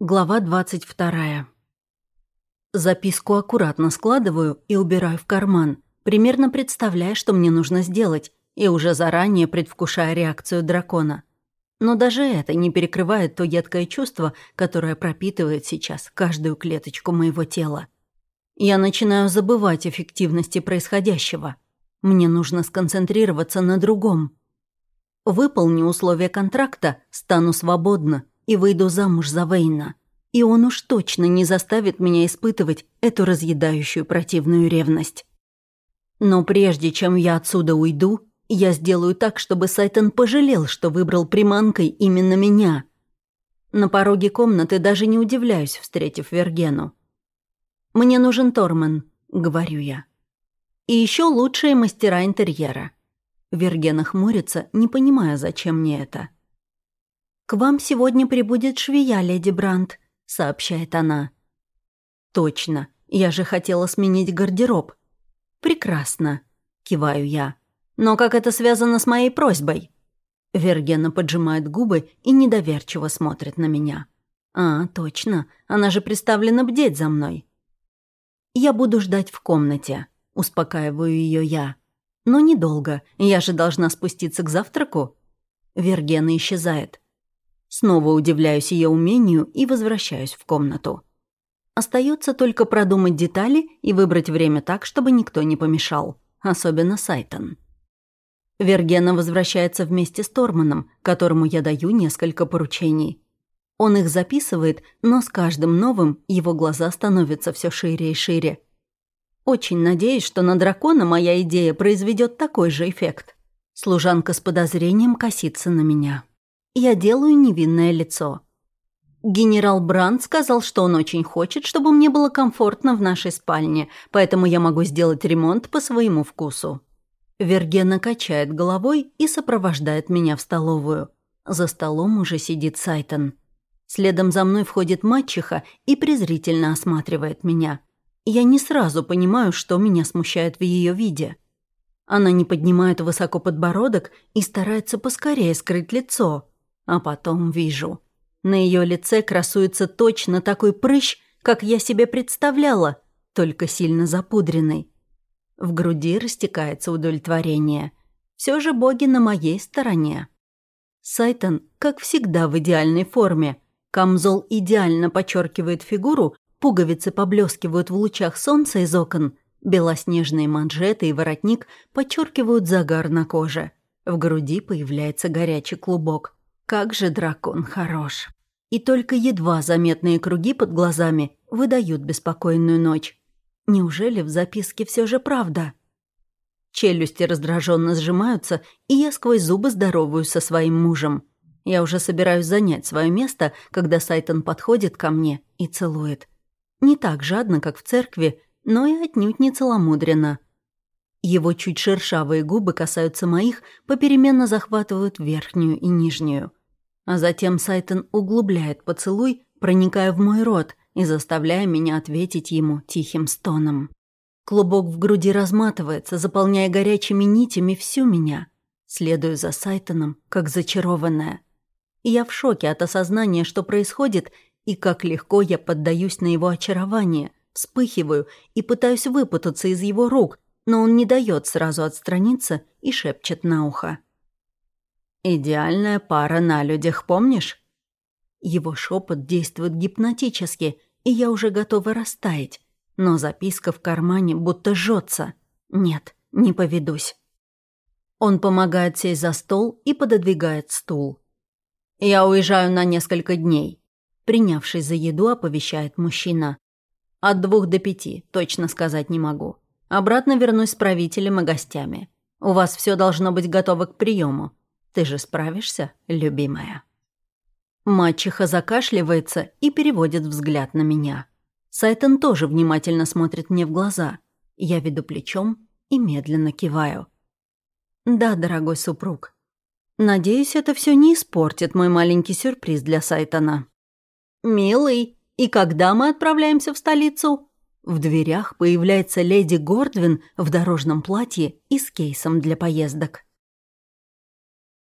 Глава 22. Записку аккуратно складываю и убираю в карман, примерно представляя, что мне нужно сделать, и уже заранее предвкушая реакцию дракона. Но даже это не перекрывает то едкое чувство, которое пропитывает сейчас каждую клеточку моего тела. Я начинаю забывать эффективности происходящего. Мне нужно сконцентрироваться на другом. Выполню условия контракта, стану свободна, и выйду замуж за Вейна. И он уж точно не заставит меня испытывать эту разъедающую противную ревность. Но прежде чем я отсюда уйду, я сделаю так, чтобы Сайтон пожалел, что выбрал приманкой именно меня. На пороге комнаты даже не удивляюсь, встретив Вергену. «Мне нужен Тормен», — говорю я. «И еще лучшие мастера интерьера». Вергена хмурится, не понимая, зачем мне это. «К вам сегодня прибудет швея, леди Брандт», — сообщает она. «Точно. Я же хотела сменить гардероб». «Прекрасно», — киваю я. «Но как это связано с моей просьбой?» Вергена поджимает губы и недоверчиво смотрит на меня. «А, точно. Она же представлена бдеть за мной». «Я буду ждать в комнате», — успокаиваю ее я. «Но недолго. Я же должна спуститься к завтраку». Вергена исчезает. Снова удивляюсь ее умению и возвращаюсь в комнату. Остается только продумать детали и выбрать время так, чтобы никто не помешал. Особенно Сайтон. Вергена возвращается вместе с Торманом, которому я даю несколько поручений. Он их записывает, но с каждым новым его глаза становятся все шире и шире. Очень надеюсь, что на дракона моя идея произведет такой же эффект. Служанка с подозрением косится на меня. Я делаю невинное лицо. Генерал Бранд сказал, что он очень хочет, чтобы мне было комфортно в нашей спальне, поэтому я могу сделать ремонт по своему вкусу. Вергена качает головой и сопровождает меня в столовую. За столом уже сидит Сайтон. Следом за мной входит мачеха и презрительно осматривает меня. Я не сразу понимаю, что меня смущает в ее виде. Она не поднимает высоко подбородок и старается поскорее скрыть лицо. А потом вижу. На ее лице красуется точно такой прыщ, как я себе представляла, только сильно запудренный. В груди растекается удовлетворение. Все же боги на моей стороне. Сайтон, как всегда, в идеальной форме. Камзол идеально подчеркивает фигуру, пуговицы поблескивают в лучах солнца из окон, белоснежные манжеты и воротник подчеркивают загар на коже. В груди появляется горячий клубок. Как же дракон хорош. И только едва заметные круги под глазами выдают беспокойную ночь. Неужели в записке все же правда? Челюсти раздраженно сжимаются, и я сквозь зубы здороваюсь со своим мужем. Я уже собираюсь занять свое место, когда Сайтон подходит ко мне и целует. Не так жадно, как в церкви, но и отнюдь не целомудренно. Его чуть шершавые губы касаются моих, попеременно захватывают верхнюю и нижнюю. А затем Сайтон углубляет поцелуй, проникая в мой рот и заставляя меня ответить ему тихим стоном. Клубок в груди разматывается, заполняя горячими нитями всю меня. Следую за Сайтоном, как зачарованная. И я в шоке от осознания, что происходит, и как легко я поддаюсь на его очарование, вспыхиваю и пытаюсь выпутаться из его рук, но он не дает сразу отстраниться и шепчет на ухо. «Идеальная пара на людях, помнишь?» Его шепот действует гипнотически, и я уже готова растаять. Но записка в кармане будто жжется. Нет, не поведусь. Он помогает сесть за стол и пододвигает стул. «Я уезжаю на несколько дней», — принявшись за еду, оповещает мужчина. «От двух до пяти, точно сказать не могу. Обратно вернусь с правителем и гостями. У вас все должно быть готово к приему. Ты же справишься, любимая?» Мачеха закашливается и переводит взгляд на меня. Сайтон тоже внимательно смотрит мне в глаза. Я веду плечом и медленно киваю. «Да, дорогой супруг. Надеюсь, это все не испортит мой маленький сюрприз для Сайтона». «Милый, и когда мы отправляемся в столицу?» В дверях появляется леди Гордвин в дорожном платье и с кейсом для поездок.